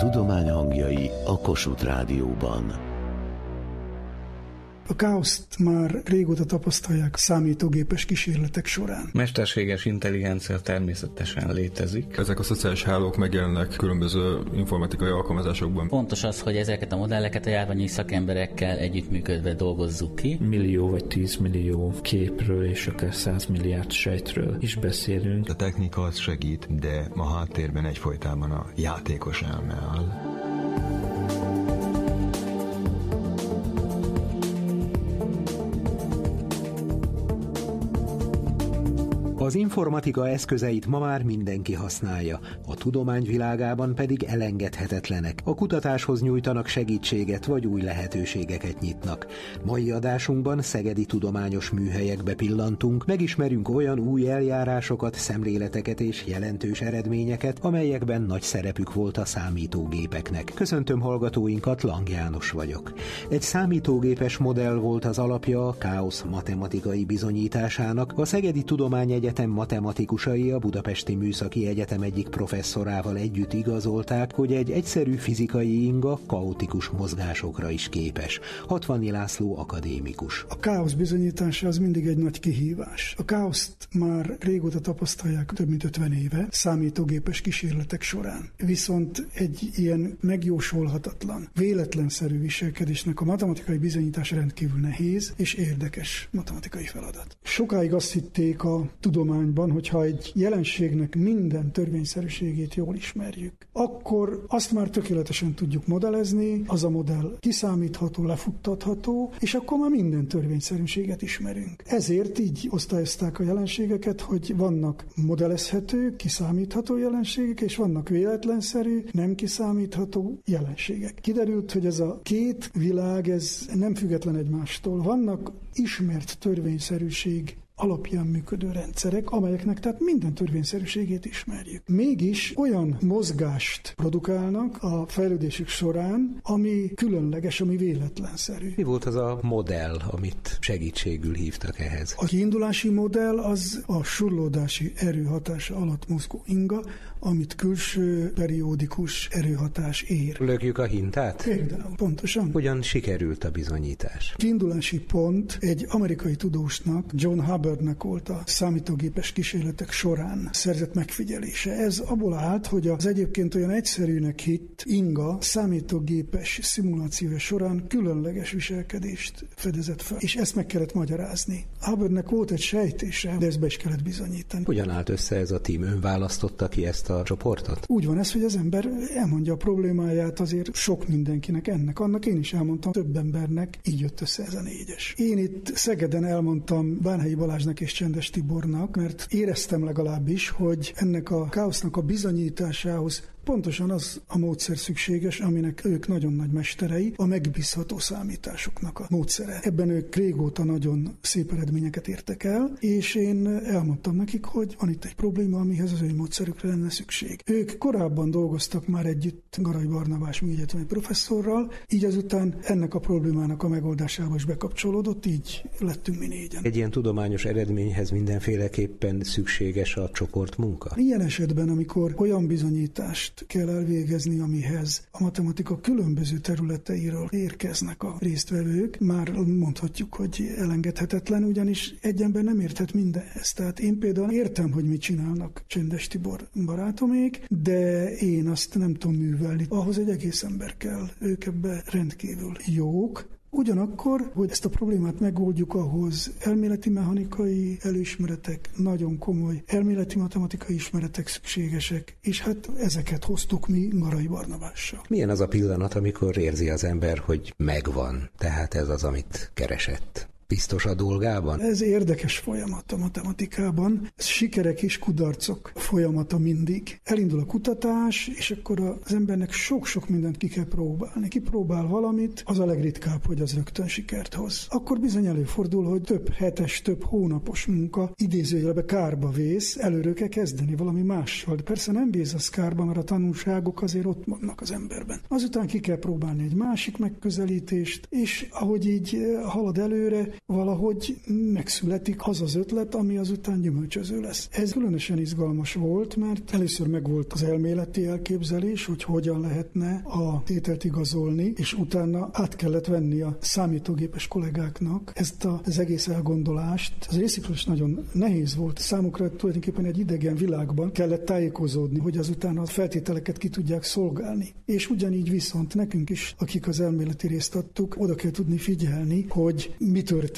Tudomány hangjai a Kossuth Rádióban. A káoszt már régóta tapasztalják számítógépes kísérletek során. Mesterséges intelligencia természetesen létezik. Ezek a szociális hálók megjelennek különböző informatikai alkalmazásokban. Fontos az, hogy ezeket a modelleket a járványi szakemberekkel együttműködve dolgozzuk ki. Millió vagy tízmillió képről és akár százmilliárd sejtről is beszélünk. A technika az segít, de a háttérben egyfolytában a játékos elme áll. Az informatika eszközeit ma már mindenki használja, a tudomány világában pedig elengedhetetlenek. A kutatáshoz nyújtanak segítséget vagy új lehetőségeket nyitnak. Mai adásunkban szegedi tudományos műhelyekbe pillantunk, megismerünk olyan új eljárásokat, szemléleteket és jelentős eredményeket, amelyekben nagy szerepük volt a számítógépeknek. Köszöntöm hallgatóinkat, Lang János vagyok. Egy számítógépes modell volt az alapja a káosz matematikai bizonyításának, a Szegedi Tudományegyetem Egyetem matematikusai a Budapesti Műszaki Egyetem egyik professzorával együtt igazolták, hogy egy egyszerű fizikai inga kaotikus mozgásokra is képes. Hatvani László akadémikus. A káosz bizonyítása az mindig egy nagy kihívás. A káoszt már régóta tapasztalják több mint 50 éve számítógépes kísérletek során. Viszont egy ilyen megjósolhatatlan, véletlenszerű viselkedésnek a matematikai bizonyítás rendkívül nehéz és érdekes matematikai feladat. Sokáig azt hitték a tudó tudományban, hogyha egy jelenségnek minden törvényszerűségét jól ismerjük, akkor azt már tökéletesen tudjuk modellezni, az a modell kiszámítható, lefuttatható, és akkor már minden törvényszerűséget ismerünk. Ezért így osztályozták a jelenségeket, hogy vannak modellezhető, kiszámítható jelenségek, és vannak véletlenszerű, nem kiszámítható jelenségek. Kiderült, hogy ez a két világ, ez nem független egymástól. Vannak ismert törvényszerűség alapján működő rendszerek, amelyeknek tehát minden törvényszerűségét ismerjük. Mégis olyan mozgást produkálnak a fejlődésük során, ami különleges, ami véletlenszerű. Mi volt az a modell, amit segítségül hívtak ehhez? A kiindulási modell az a surlódási erőhatása alatt mozgó inga, amit külső periódikus erőhatás ér. Lökjük a hintát? Például, pontosan. Hogyan sikerült a bizonyítás? Kiindulási pont egy amerikai tudósnak, John Hubbard Hubbardnak volt a számítógépes kísérletek során szerzett megfigyelése. Ez abból állt, hogy az egyébként olyan egyszerűnek hitt inga számítógépes szimulációja során különleges viselkedést fedezett fel, és ezt meg kellett magyarázni. Hubbardnek volt egy sejtése, de ezt be is kellett bizonyítani. Hogyan állt össze ez a tím? Ön választotta ki ezt a csoportot? Úgy van ez, hogy az ember elmondja a problémáját azért sok mindenkinek ennek. Annak én is elmondtam több embernek, így jött össze ez a négyes. Én itt Szegeden elmondtam Bánhelyi Balázs Balázsnak és Csendes Tibornak, mert éreztem legalábbis, hogy ennek a káosznak a bizonyításához Pontosan az a módszer szükséges, aminek ők nagyon nagy mesterei, a megbízható számításoknak a módszere. Ebben ők régóta nagyon szép eredményeket értek el, és én elmondtam nekik, hogy van itt egy probléma, amihez az ő módszerükre lenne szükség. Ők korábban dolgoztak már együtt Garai Barnabás műegyetemi professzorral, így azután ennek a problémának a megoldásába is bekapcsolódott, így lettünk mi négyen. Egy ilyen tudományos eredményhez mindenféleképpen szükséges a csoportmunka? Ilyen esetben, amikor olyan bizonyítást kell elvégezni, amihez a matematika különböző területeiről érkeznek a résztvevők. Már mondhatjuk, hogy elengedhetetlen, ugyanis egy ember nem érthet mindenhez. Tehát én például értem, hogy mit csinálnak Csendes Tibor barátomék, de én azt nem tudom művelni. Ahhoz egy egész ember kell. Ők ebbe rendkívül jók, Ugyanakkor, hogy ezt a problémát megoldjuk, ahhoz elméleti mechanikai elismeretek, nagyon komoly elméleti matematikai ismeretek szükségesek, és hát ezeket hoztuk mi Garai Barnabással. Milyen az a pillanat, amikor érzi az ember, hogy megvan, tehát ez az, amit keresett? Biztos a dolgában? Ez érdekes folyamat a matematikában. Ez sikerek és kudarcok folyamata mindig. Elindul a kutatás, és akkor az embernek sok-sok mindent ki kell próbálni. Kipróbál valamit, az a legritkább, hogy az rögtön sikert hoz. Akkor bizony előfordul, hogy több hetes, több hónapos munka idézőjelbe kárba vész, előről kell kezdeni valami mással. De persze nem vész az kárba, mert a tanulságok azért ott vannak az emberben. Azután ki kell próbálni egy másik megközelítést, és ahogy így halad előre, valahogy megszületik az az ötlet, ami azután gyümölcsöző lesz. Ez különösen izgalmas volt, mert először megvolt az elméleti elképzelés, hogy hogyan lehetne a tételt igazolni, és utána át kellett venni a számítógépes kollégáknak ezt az egész elgondolást. Az részükről nagyon nehéz volt. Számukra tulajdonképpen egy idegen világban kellett tájékozódni, hogy azután a feltételeket ki tudják szolgálni. És ugyanígy viszont nekünk is, akik az elméleti részt adtuk, oda kell tudni figyelni, hogy mi történik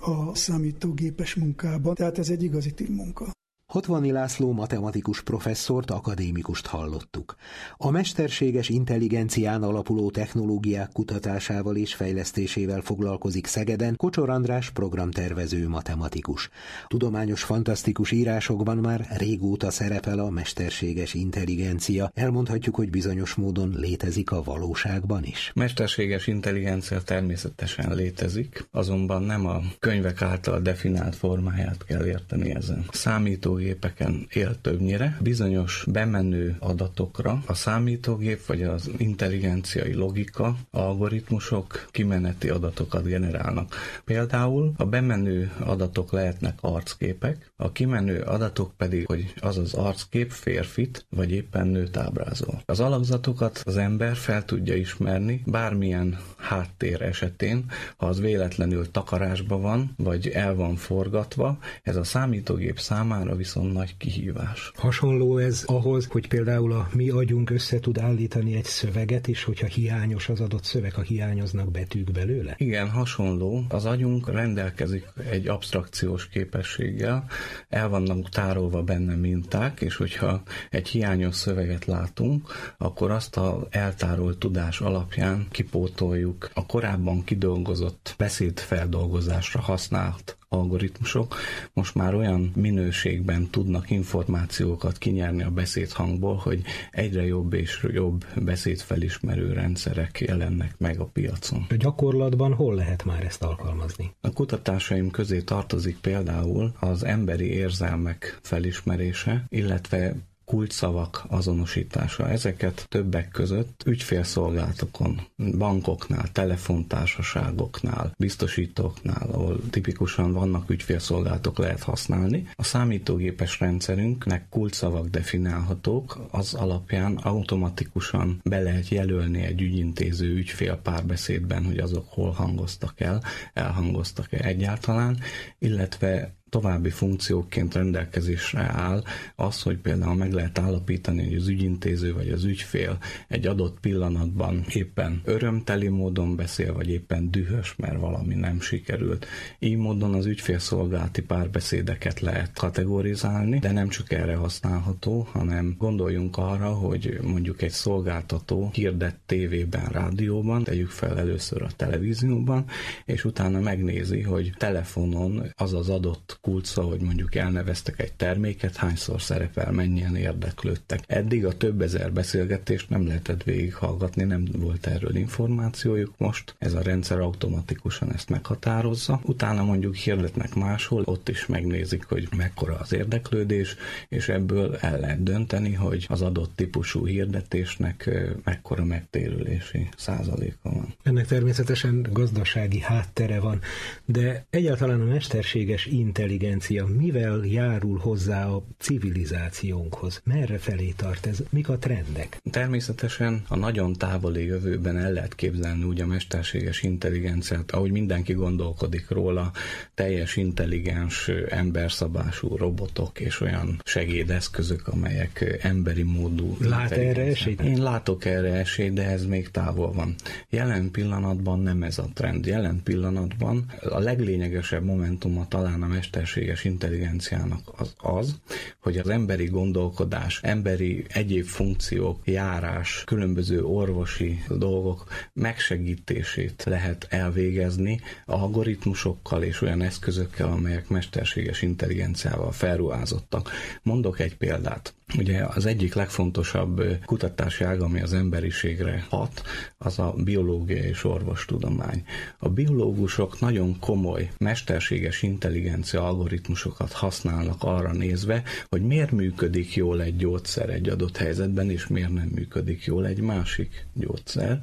a számítógépes munkában. Tehát ez egy igazi munka. Hotvani László matematikus professzort, akadémikust hallottuk. A mesterséges intelligencián alapuló technológiák kutatásával és fejlesztésével foglalkozik Szegeden Kocsor András programtervező matematikus. Tudományos fantasztikus írásokban már régóta szerepel a mesterséges intelligencia. Elmondhatjuk, hogy bizonyos módon létezik a valóságban is. Mesterséges intelligencia természetesen létezik, azonban nem a könyvek által definált formáját kell érteni ezen. Számító számítógépeken él többnyire. Bizonyos bemenő adatokra a számítógép vagy az intelligenciai logika, algoritmusok kimeneti adatokat generálnak. Például a bemenő adatok lehetnek arcképek, a kimenő adatok pedig, hogy az az arckép férfit vagy éppen nőt ábrázol. Az alakzatokat az ember fel tudja ismerni bármilyen háttér esetén, ha az véletlenül takarásba van, vagy el van forgatva, ez a számítógép számára viszont nagy kihívás. Hasonló ez ahhoz, hogy például a mi agyunk össze tud állítani egy szöveget, és hogyha hiányos az adott szöveg, a hiányoznak betűk belőle? Igen, hasonló. Az agyunk rendelkezik egy abstrakciós képességgel, el vannak tárolva benne minták, és hogyha egy hiányos szöveget látunk, akkor azt a eltárolt tudás alapján kipótoljuk a korábban kidolgozott beszédfeldolgozásra használt algoritmusok most már olyan minőségben tudnak információkat kinyerni a beszédhangból, hogy egyre jobb és jobb beszédfelismerő rendszerek jelennek meg a piacon. A gyakorlatban hol lehet már ezt alkalmazni? A kutatásaim közé tartozik például az emberi érzelmek felismerése, illetve kulcsszavak azonosítása. Ezeket többek között ügyfélszolgálatokon, bankoknál, telefontársaságoknál, biztosítóknál, ahol tipikusan vannak ügyfélszolgálatok lehet használni. A számítógépes rendszerünknek kulcsszavak definiálhatók, az alapján automatikusan be lehet jelölni egy ügyintéző ügyfél párbeszédben, hogy azok hol hangoztak el, elhangoztak-e egyáltalán, illetve további funkcióként rendelkezésre áll az, hogy például meg lehet állapítani, hogy az ügyintéző vagy az ügyfél egy adott pillanatban éppen örömteli módon beszél, vagy éppen dühös, mert valami nem sikerült. Így módon az ügyfélszolgálati párbeszédeket lehet kategorizálni, de nem csak erre használható, hanem gondoljunk arra, hogy mondjuk egy szolgáltató hirdet tévében, rádióban, tegyük fel először a televízióban, és utána megnézi, hogy telefonon az az adott kulcsa, hogy mondjuk elneveztek egy terméket, hányszor szerepel, mennyien érdeklődtek. Eddig a több ezer beszélgetést nem lehetett végighallgatni, nem volt erről információjuk. Most ez a rendszer automatikusan ezt meghatározza. Utána mondjuk hirdetnek máshol, ott is megnézik, hogy mekkora az érdeklődés, és ebből el lehet dönteni, hogy az adott típusú hirdetésnek mekkora megtérülési százaléka van. Ennek természetesen gazdasági háttere van, de egyáltalán a mesterséges intelligencia intelligencia mivel járul hozzá a civilizációnkhoz? Merre felé tart ez? Mik a trendek? Természetesen a nagyon távoli jövőben el lehet képzelni úgy a mesterséges intelligenciát, ahogy mindenki gondolkodik róla, teljes intelligens emberszabású robotok és olyan segédeszközök, amelyek emberi módú. Lát erre esélyt? Én látok erre esélyt, de ez még távol van. Jelen pillanatban nem ez a trend. Jelen pillanatban a leglényegesebb momentuma talán a mester mesterséges intelligenciának az az, hogy az emberi gondolkodás, emberi egyéb funkciók, járás, különböző orvosi dolgok megsegítését lehet elvégezni algoritmusokkal és olyan eszközökkel, amelyek mesterséges intelligenciával felruházottak. Mondok egy példát. Ugye az egyik legfontosabb kutatási ág, ami az emberiségre hat, az a biológia és orvostudomány. A biológusok nagyon komoly, mesterséges intelligencia algoritmusokat használnak arra nézve, hogy miért működik jól egy gyógyszer egy adott helyzetben, és miért nem működik jól egy másik gyógyszer.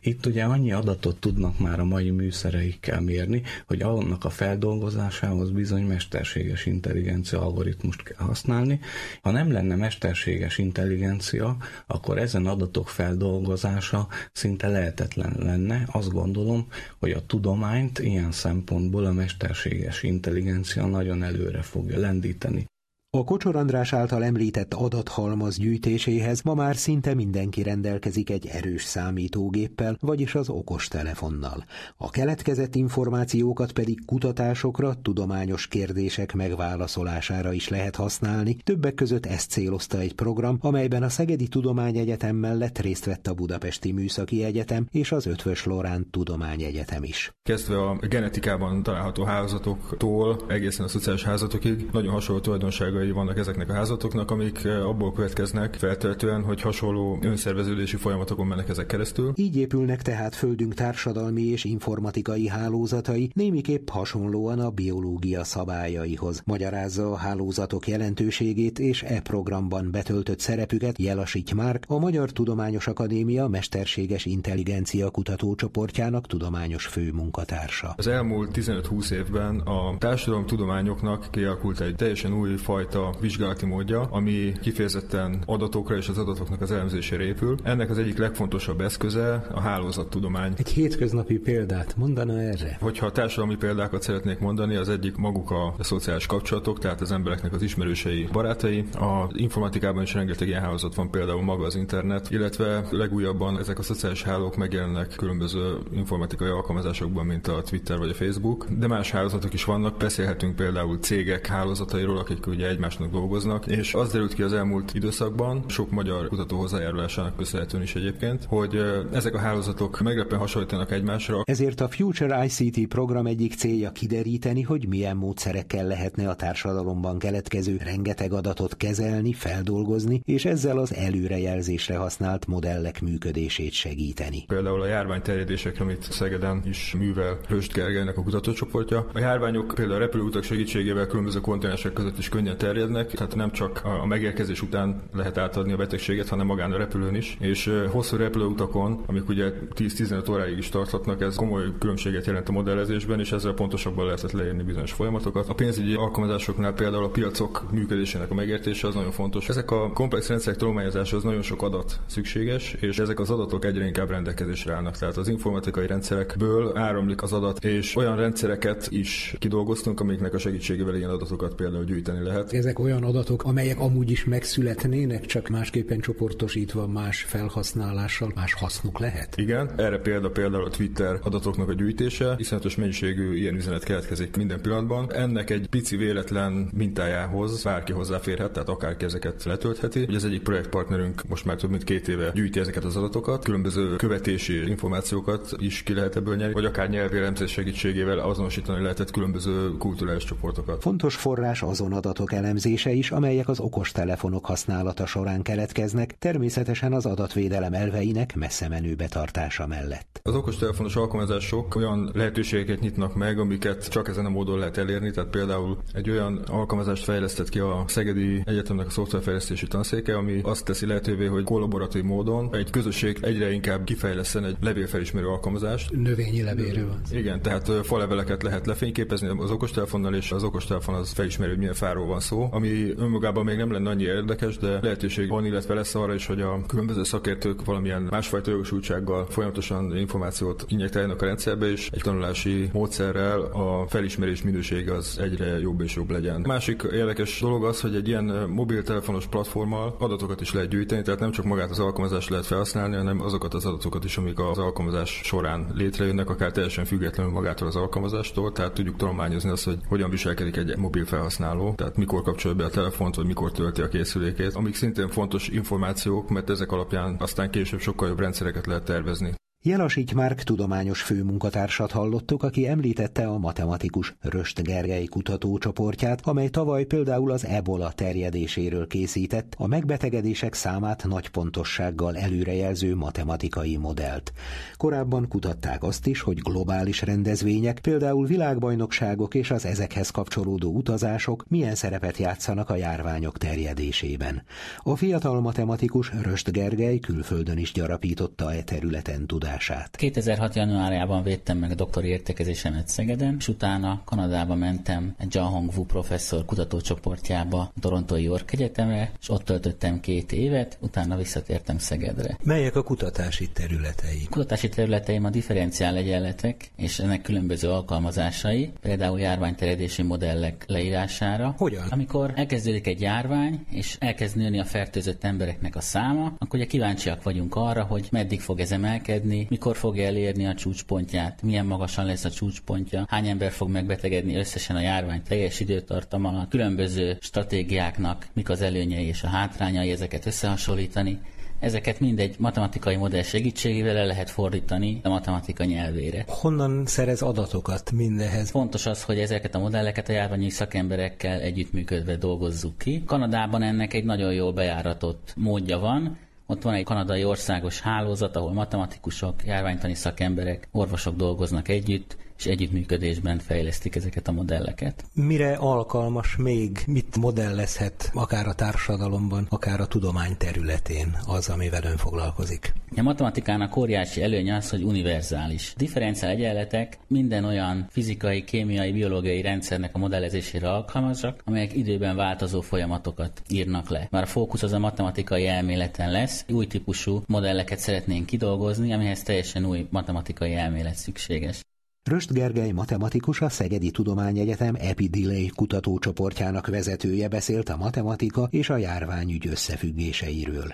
Itt ugye annyi adatot tudnak már a mai műszereikkel mérni, hogy annak a feldolgozásához bizony mesterséges intelligencia algoritmust kell használni. Ha nem lenne mesterséges intelligencia, akkor ezen adatok feldolgozása szinte lehetetlen lenne. Azt gondolom, hogy a tudományt ilyen szempontból a mesterséges intelligencia nagyon előre fogja lendíteni. A Kocsor András által említett adathalmaz gyűjtéséhez ma már szinte mindenki rendelkezik egy erős számítógéppel, vagyis az okos telefonnal. A keletkezett információkat pedig kutatásokra, tudományos kérdések megválaszolására is lehet használni. Többek között ezt célozta egy program, amelyben a Szegedi Tudományegyetem mellett részt vett a Budapesti Műszaki Egyetem és az Ötvös Lorán Tudományegyetem is. Kezdve a genetikában található házatoktól egészen a szociális házatokig nagyon hasonló tulajdonságai hatásai vannak ezeknek a házatoknak, amik eh, abból következnek feltehetően, hogy hasonló önszerveződési folyamatokon mennek ezek keresztül. Így épülnek tehát földünk társadalmi és informatikai hálózatai, némiképp hasonlóan a biológia szabályaihoz. Magyarázza a hálózatok jelentőségét és e programban betöltött szerepüket Jelasít Márk, a Magyar Tudományos Akadémia Mesterséges Intelligencia Kutatócsoportjának tudományos főmunkatársa. Az elmúlt 15-20 évben a társadalomtudományoknak kialakult egy teljesen új fajta fajta vizsgálati módja, ami kifejezetten adatokra és az adatoknak az elemzésére épül. Ennek az egyik legfontosabb eszköze a hálózattudomány. Egy hétköznapi példát mondana erre? Hogyha társadalmi példákat szeretnék mondani, az egyik maguk a szociális kapcsolatok, tehát az embereknek az ismerősei, barátai. A informatikában is rengeteg ilyen hálózat van, például maga az internet, illetve legújabban ezek a szociális hálók megjelennek különböző informatikai alkalmazásokban, mint a Twitter vagy a Facebook, de más hálózatok is vannak. Beszélhetünk például cégek hálózatairól, akik ugye egy egymásnak dolgoznak, és az derült ki az elmúlt időszakban, sok magyar kutató hozzájárulásának köszönhetően is egyébként, hogy ezek a hálózatok meglepően hasonlítanak egymásra. Ezért a Future ICT program egyik célja kideríteni, hogy milyen módszerekkel lehetne a társadalomban keletkező rengeteg adatot kezelni, feldolgozni, és ezzel az előrejelzésre használt modellek működését segíteni. Például a járvány terjedésekre, amit Szegeden is művel Röst Gergelynek a kutatócsoportja. A járványok például a repülőutak segítségével különböző kontinensek között is könnyen terjednek, tehát nem csak a megérkezés után lehet átadni a betegséget, hanem magán a repülőn is. És hosszú repülőutakon, amik ugye 10-15 óráig is tarthatnak, ez komoly különbséget jelent a modellezésben, és ezzel pontosabban lehetett leírni bizonyos folyamatokat. A pénzügyi alkalmazásoknál például a piacok működésének a megértése az nagyon fontos. Ezek a komplex rendszerek tanulmányozása az nagyon sok adat szükséges, és ezek az adatok egyre inkább rendelkezésre állnak. Tehát az informatikai rendszerekből áramlik az adat, és olyan rendszereket is kidolgoztunk, amiknek a segítségével ilyen adatokat például gyűjteni lehet ezek olyan adatok, amelyek amúgy is megszületnének, csak másképpen csoportosítva, más felhasználással, más hasznuk lehet? Igen, erre példa például a Twitter adatoknak a gyűjtése, iszonyatos mennyiségű ilyen üzenet keletkezik minden pillanatban. Ennek egy pici véletlen mintájához bárki hozzáférhet, tehát akárki ezeket letöltheti. Ugye az egyik projektpartnerünk most már több mint két éve gyűjti ezeket az adatokat, különböző követési információkat is ki lehet ebből nyerni, vagy akár nyelvélemzés segítségével azonosítani lehetett különböző kulturális csoportokat. Fontos forrás azon adatok elemzése is, amelyek az okostelefonok használata során keletkeznek, természetesen az adatvédelem elveinek messze menő betartása mellett. Az okostelefonos alkalmazások olyan lehetőségeket nyitnak meg, amiket csak ezen a módon lehet elérni, tehát például egy olyan alkalmazást fejlesztett ki a Szegedi Egyetemnek a szoftverfejlesztési tanszéke, ami azt teszi lehetővé, hogy kollaboratív módon egy közösség egyre inkább kifejleszten egy levélfelismerő alkalmazást. Növényi levélről van. Igen, tehát faleveleket lehet lefényképezni az okostelefonnal, és az okostelefon az felismeri, hogy milyen fáról van szó, ami önmagában még nem lenne annyi érdekes, de lehetőség van, illetve lesz arra is, hogy a különböző szakértők valamilyen másfajta jogosultsággal folyamatosan információt injektáljanak a rendszerbe, és egy tanulási módszerrel a felismerés minősége az egyre jobb és jobb legyen. A másik érdekes dolog az, hogy egy ilyen mobiltelefonos platformmal adatokat is lehet gyűjteni, tehát nem csak magát az alkalmazást lehet felhasználni, hanem azokat az adatokat is, amik az alkalmazás során létrejönnek, akár teljesen függetlenül magától az alkalmazástól, tehát tudjuk tanulmányozni azt, hogy hogyan viselkedik egy mobil felhasználó, tehát mikor kapcsolja be a telefont, vagy mikor tölti a készülékét, amik szintén fontos információk, mert ezek alapján aztán később sokkal jobb rendszereket lehet tervezni. Jelasik Márk tudományos főmunkatársat hallottuk, aki említette a matematikus Röst Gergely kutatócsoportját, amely tavaly például az ebola terjedéséről készített a megbetegedések számát nagy pontossággal előrejelző matematikai modellt. Korábban kutatták azt is, hogy globális rendezvények, például világbajnokságok és az ezekhez kapcsolódó utazások milyen szerepet játszanak a járványok terjedésében. A fiatal matematikus Röst Gergely külföldön is gyarapította e területen tudást tudását. 2006. januárjában védtem meg a doktori értekezésemet Szegeden, és utána Kanadába mentem egy John Hong Wu professzor kutatócsoportjába Torontói York Egyetemre, és ott töltöttem két évet, utána visszatértem Szegedre. Melyek a kutatási területei? A kutatási területeim a differenciál egyenletek és ennek különböző alkalmazásai, például járványterjedési modellek leírására. Hogyan? Amikor elkezdődik egy járvány, és elkezd nőni a fertőzött embereknek a száma, akkor ugye kíváncsiak vagyunk arra, hogy meddig fog ez emelkedni, mikor fogja elérni a csúcspontját, milyen magasan lesz a csúcspontja, hány ember fog megbetegedni összesen a járvány teljes időtartama alatt, különböző stratégiáknak mik az előnyei és a hátrányai, ezeket összehasonlítani. Ezeket mindegy matematikai modell segítségével le lehet fordítani a matematika nyelvére. Honnan szerez adatokat mindehez? Fontos az, hogy ezeket a modelleket a járványi szakemberekkel együttműködve dolgozzuk ki. Kanadában ennek egy nagyon jól bejáratott módja van, ott van egy kanadai országos hálózat, ahol matematikusok, járványtani szakemberek, orvosok dolgoznak együtt, és együttműködésben fejlesztik ezeket a modelleket. Mire alkalmas még, mit modellezhet akár a társadalomban, akár a tudomány területén az, amivel ön foglalkozik? A matematikának óriási előnye az, hogy univerzális. Differenciál egyenletek minden olyan fizikai, kémiai, biológiai rendszernek a modellezésére alkalmasak, amelyek időben változó folyamatokat írnak le. Már a fókusz az a matematikai elméleten lesz, új típusú modelleket szeretnénk kidolgozni, amihez teljesen új matematikai elmélet szükséges. Röst Gergely matematikus a Szegedi Tudományegyetem Epidelay kutatócsoportjának vezetője beszélt a matematika és a járványügy összefüggéseiről.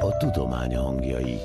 A tudomány hangjai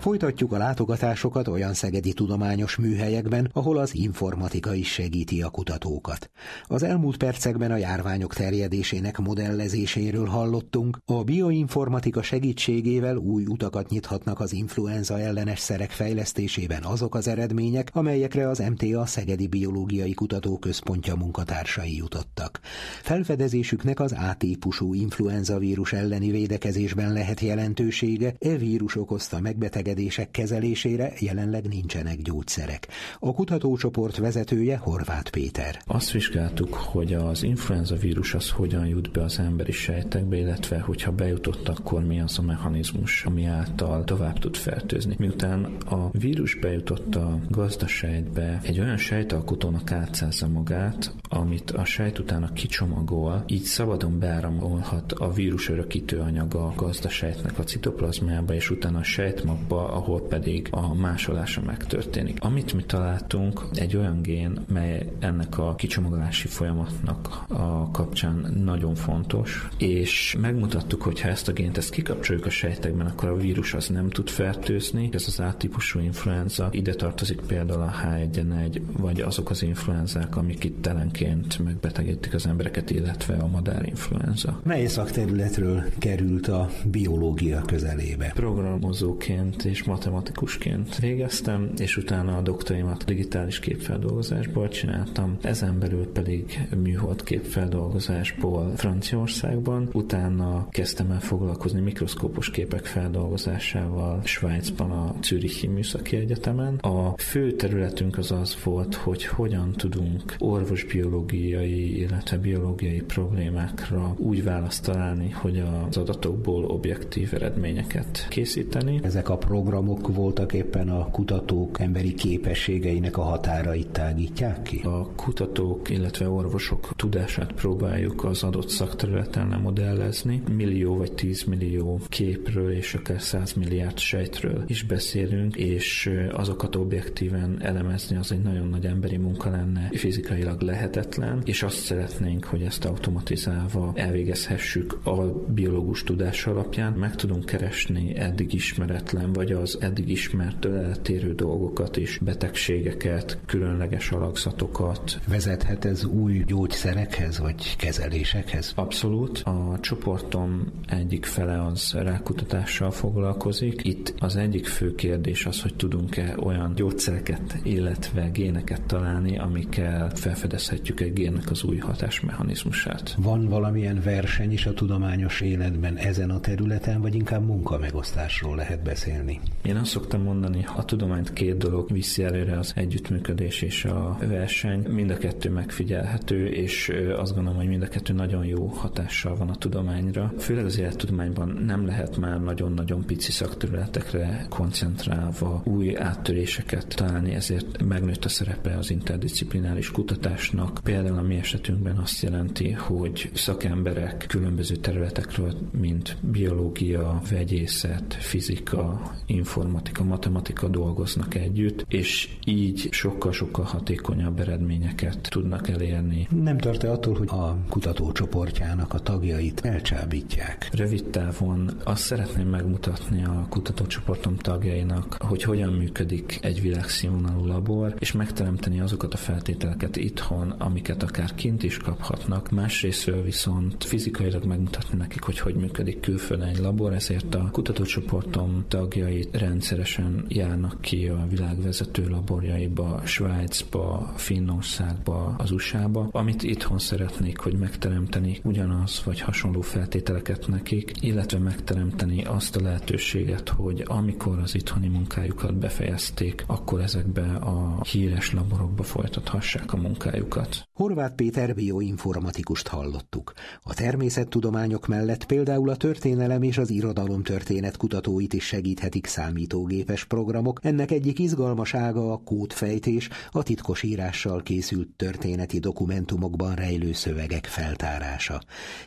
Folytatjuk a látogatásokat olyan szegedi tudományos műhelyekben, ahol az informatika is segíti a kutatókat. Az elmúlt percekben a járványok terjedésének modellezéséről hallottunk, a bioinformatika segítségével új utakat nyithatnak az influenza ellenes szerek fejlesztésében azok az eredmények, amelyekre az MTA Szegedi Biológiai Kutatóközpontja munkatársai jutottak. Felfedezésüknek az A-típusú influenza vírus elleni védekezésben lehet jelentősége, e vírus okozta megbetegedés betegedések kezelésére jelenleg nincsenek gyógyszerek. A kutatócsoport vezetője Horváth Péter. Azt vizsgáltuk, hogy az influenza vírus az hogyan jut be az emberi sejtekbe, illetve hogyha bejutott, akkor mi az a mechanizmus, ami által tovább tud fertőzni. Miután a vírus bejutott a gazdasejtbe, egy olyan sejtalkotónak átszázza magát, amit a sejt utána kicsomagol, így szabadon beáramolhat a vírus örökítő anyaga a gazdasejtnek a citoplazmába, és utána a sejtmagba ahol pedig a másolása megtörténik. Amit mi találtunk, egy olyan gén, mely ennek a kicsomagolási folyamatnak a kapcsán nagyon fontos, és megmutattuk, hogy ha ezt a gént ezt kikapcsoljuk a sejtekben, akkor a vírus az nem tud fertőzni. Ez az A-típusú influenza. Ide tartozik például a H1N1, vagy azok az influenzák, amik itt telenként megbetegítik az embereket, illetve a madárinfluenza. Mely szakterületről került a biológia közelébe? Programozóként és matematikusként végeztem, és utána a doktorimat digitális képfeldolgozásból csináltam, ezen belül pedig műhold képfeldolgozásból Franciaországban, utána kezdtem el foglalkozni mikroszkópos képek feldolgozásával Svájcban a Zürichi Műszaki Egyetemen. A fő területünk az az volt, hogy hogyan tudunk orvosbiológiai, illetve biológiai problémákra úgy választ találni, hogy az adatokból objektív eredményeket készíteni. Ezek a programok voltak éppen a kutatók emberi képességeinek a határait tágítják ki? A kutatók, illetve orvosok tudását próbáljuk az adott szakterületen modellezni. Millió vagy tízmillió képről és akár százmilliárd sejtről is beszélünk, és azokat objektíven elemezni az egy nagyon nagy emberi munka lenne, fizikailag lehetetlen, és azt szeretnénk, hogy ezt automatizálva elvégezhessük a biológus tudás alapján. Meg tudunk keresni eddig ismeretlen vagy vagy az eddig ismertől eltérő dolgokat is, betegségeket, különleges alakzatokat. Vezethet ez új gyógyszerekhez, vagy kezelésekhez? Abszolút. A csoportom egyik fele az rákutatással foglalkozik. Itt az egyik fő kérdés az, hogy tudunk-e olyan gyógyszereket, illetve géneket találni, amikkel felfedezhetjük egy génnek az új hatásmechanizmusát. Van valamilyen verseny is a tudományos életben ezen a területen, vagy inkább munkamegosztásról lehet beszélni? Én azt szoktam mondani, a tudományt két dolog viszi előre az együttműködés és a verseny. Mind a kettő megfigyelhető, és azt gondolom, hogy mind a kettő nagyon jó hatással van a tudományra. Főleg az élettudományban nem lehet már nagyon-nagyon pici szakterületekre koncentrálva új áttöréseket találni, ezért megnőtt a szerepe az interdisziplináris kutatásnak. Például a mi esetünkben azt jelenti, hogy szakemberek különböző területekről, mint biológia, vegyészet, fizika, informatika, matematika dolgoznak együtt, és így sokkal-sokkal hatékonyabb eredményeket tudnak elérni. Nem tart attól, hogy a kutatócsoportjának a tagjait elcsábítják? Rövid távon azt szeretném megmutatni a kutatócsoportom tagjainak, hogy hogyan működik egy világszínvonalú labor, és megteremteni azokat a feltételeket itthon, amiket akár kint is kaphatnak. Másrésztről viszont fizikailag megmutatni nekik, hogy hogy működik külföldön egy labor, ezért a kutatócsoportom tagjai rendszeresen járnak ki a világvezető laborjaiba, Svájcba, Finnországba, az USA-ba, amit itthon szeretnék, hogy megteremteni ugyanaz vagy hasonló feltételeket nekik, illetve megteremteni azt a lehetőséget, hogy amikor az itthoni munkájukat befejezték, akkor ezekbe a híres laborokba folytathassák a munkájukat. Horváth Péter bioinformatikust hallottuk. A természettudományok mellett például a történelem és az irodalom történet kutatóit is segíthetik számítógépes programok. Ennek egyik izgalmas ága a kódfejtés, a titkos írással készült történeti dokumentumokban rejlő szövegek feltárása.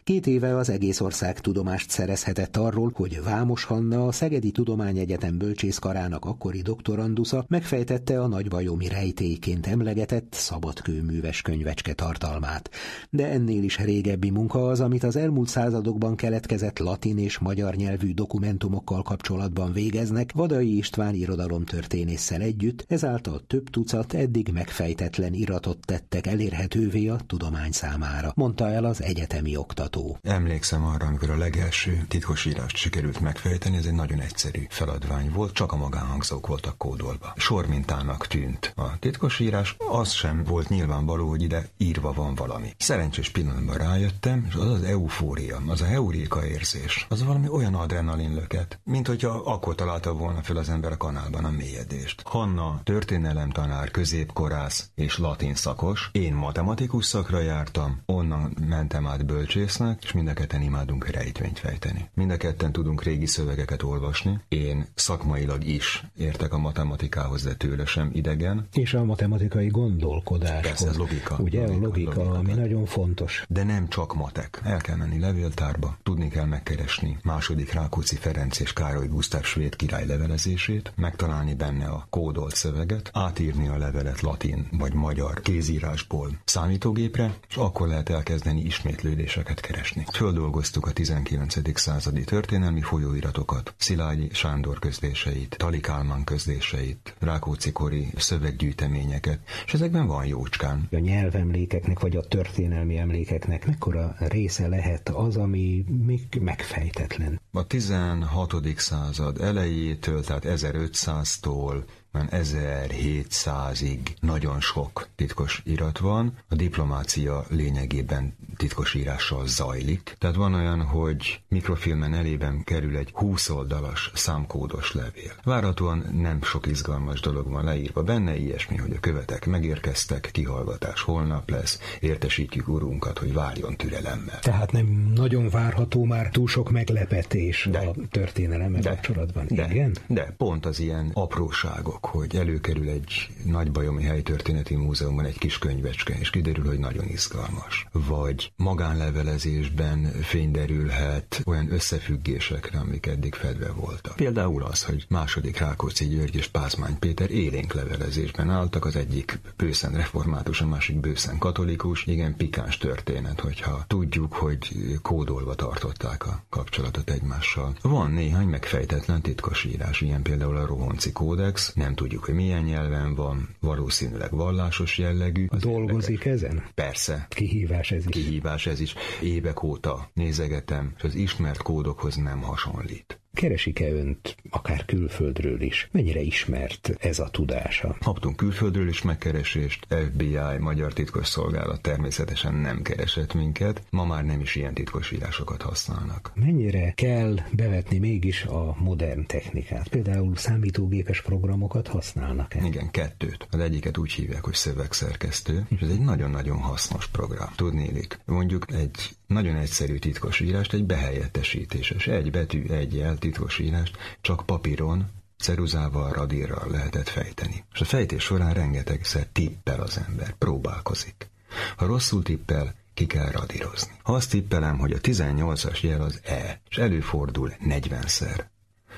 Két éve az egész ország tudomást szerezhetett arról, hogy Vámos Hanna, a Szegedi Tudományegyetem bölcsészkarának akkori doktorandusza megfejtette a nagybajomi rejtélyként emlegetett szabadkőműves könyvecske tartalmát. De ennél is régebbi munka az, amit az elmúlt századokban keletkezett latin és magyar nyelvű dokumentumokkal kapcsolatban végeznek, Vadai István irodalomtörténésszel együtt, ezáltal több tucat eddig megfejtetlen iratot tettek elérhetővé a tudomány számára, mondta el az egyetemi oktató. Emlékszem arra, amikor a legelső titkosírást sikerült megfejteni, ez egy nagyon egyszerű feladvány volt, csak a magánhangzók voltak kódolva. Sormintának tűnt a titkosírás, az sem volt nyilvánvaló, hogy ide írva van valami. Szerencsés pillanatban rájöttem, és az az eufória, az a euréka érzés, az valami olyan adrenalin löket, mint hogyha akkor találta volna fel az ember a kanálban a mélyedést. Hanna történelemtanár, középkorász és latin szakos, én matematikus szakra jártam, onnan mentem át bölcsésznek, és mind a ketten imádunk rejtvényt fejteni. Mind a ketten tudunk régi szövegeket olvasni. Én szakmailag is értek a matematikához, de tőle sem idegen. És a matematikai gondolkodáshoz. Persze, logika. Ugye logika, a logika, logika ami nagyon fontos. De nem csak matek. El kell menni levéltárba, tudni kell megkeresni második Rákóczi Ferenc és Károly Gusztáv svéd király levelezését, megtalálni benne a kódolt szöveget, átírni a levelet latin vagy magyar kézírásból számítógépre, és akkor lehet elkezdeni ismétlődéseket keresni. Földolgoztuk a 19. századi történelmi folyóiratokat, Szilágyi Sándor közléseit, Tali Kálmán közléseit, Rákóczi kori szöveggyűjteményeket, és ezekben van jócskán. A nyelvemlékeknek vagy a történelmi emlékeknek mekkora része lehet az, ami még megfejtetlen. A 16. század elejétől, tehát 1500-tól már 1700-ig nagyon sok titkos irat van. A diplomácia lényegében titkos írással zajlik. Tehát van olyan, hogy mikrofilmen elében kerül egy 20 oldalas számkódos levél. Várhatóan nem sok izgalmas dolog van leírva benne, ilyesmi, hogy a követek megérkeztek, kihallgatás holnap lesz, értesítjük urunkat, hogy várjon türelemmel. Tehát nem nagyon várható már túl sok meglepetés De. a történelemmel kapcsolatban. De, Igen? de pont az ilyen apróságok, hogy előkerül egy nagybajomi helytörténeti múzeumban egy kis könyvecske, és kiderül, hogy nagyon izgalmas. Vagy magánlevelezésben fényderülhet olyan összefüggésekre, amik eddig fedve voltak. Például az, hogy második Rákóczi György és Pázmány Péter élénk levelezésben álltak, az egyik bőszen református, a másik bőszen katolikus. Igen, pikáns történet, hogyha tudjuk, hogy kódolva tartották a kapcsolatot egymással. Van néhány megfejtetlen titkos írás, ilyen például a Rohonci kódex, nem tudjuk, hogy milyen nyelven van, valószínűleg vallásos jellegű. Az Dolgozik ezen? Persze. Kihívás ez is. Kihívás ez is. Évek óta nézegetem, és az ismert kódokhoz nem hasonlít. Keresik-e önt akár külföldről is? Mennyire ismert ez a tudása? Kaptunk külföldről is megkeresést, FBI, Magyar Titkos Szolgálat természetesen nem keresett minket, ma már nem is ilyen titkos írásokat használnak. Mennyire kell bevetni mégis a modern technikát? Például számítógépes programokat használnak-e? Igen, kettőt. Az egyiket úgy hívják, hogy szövegszerkesztő, és ez egy nagyon-nagyon hasznos program. Tudnélik, mondjuk egy nagyon egyszerű titkos írást, egy behelyettesítéses, egy betű, egy jel, titkos írást csak papíron, ceruzával, radírral lehetett fejteni. És a fejtés során rengetegszer tippel az ember, próbálkozik. Ha rosszul tippel, ki kell radírozni. Ha azt tippelem, hogy a 18-as jel az E, és előfordul 40-szer,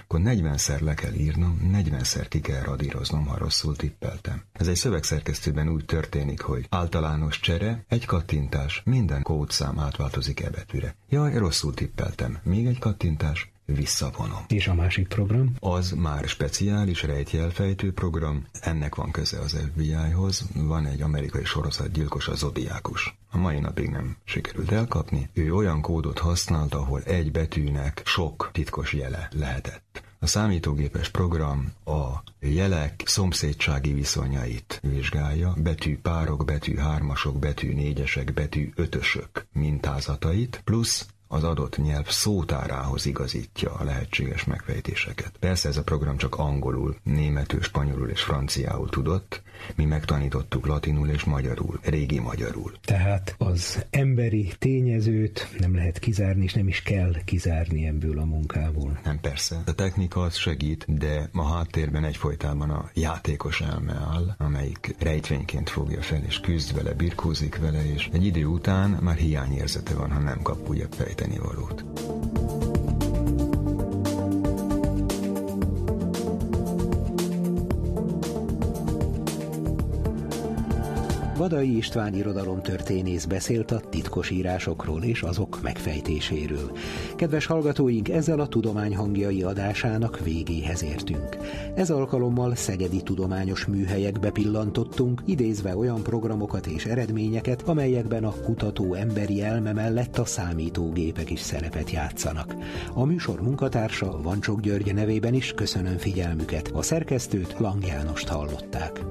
akkor 40-szer le kell írnom, 40-szer ki kell radíroznom, ha rosszul tippeltem. Ez egy szövegszerkesztőben úgy történik, hogy általános csere, egy kattintás, minden kódszám átváltozik e betűre. Jaj, rosszul tippeltem. Még egy kattintás, visszavonom. És a másik program? Az már speciális rejtjelfejtő program, ennek van köze az FBI-hoz, van egy amerikai sorozatgyilkos, a Zodiákus. A mai napig nem sikerült elkapni. Ő olyan kódot használt, ahol egy betűnek sok titkos jele lehetett. A számítógépes program a jelek szomszédsági viszonyait vizsgálja, betű párok, betű hármasok, betű négyesek, betű ötösök mintázatait, plusz az adott nyelv szótárához igazítja a lehetséges megfejtéseket. Persze ez a program csak angolul, németül, spanyolul és franciául tudott, mi megtanítottuk latinul és magyarul, régi magyarul. Tehát az emberi tényezőt nem lehet kizárni, és nem is kell kizárni ebből a munkából. Nem persze. A technika az segít, de a háttérben egyfolytában a játékos elme áll, amelyik rejtvényként fogja fel, és küzd vele, birkózik vele, és egy idő után már hiányérzete van, ha nem kap újabb fejteni valót. Vadai István irodalomtörténész beszélt a titkos írásokról és azok megfejtéséről. Kedves hallgatóink, ezzel a tudomány hangjai adásának végéhez értünk. Ez alkalommal szegedi tudományos műhelyekbe pillantottunk, idézve olyan programokat és eredményeket, amelyekben a kutató emberi elme mellett a számítógépek is szerepet játszanak. A műsor munkatársa Vancsok György nevében is köszönöm figyelmüket. A szerkesztőt Lang Jánost hallották.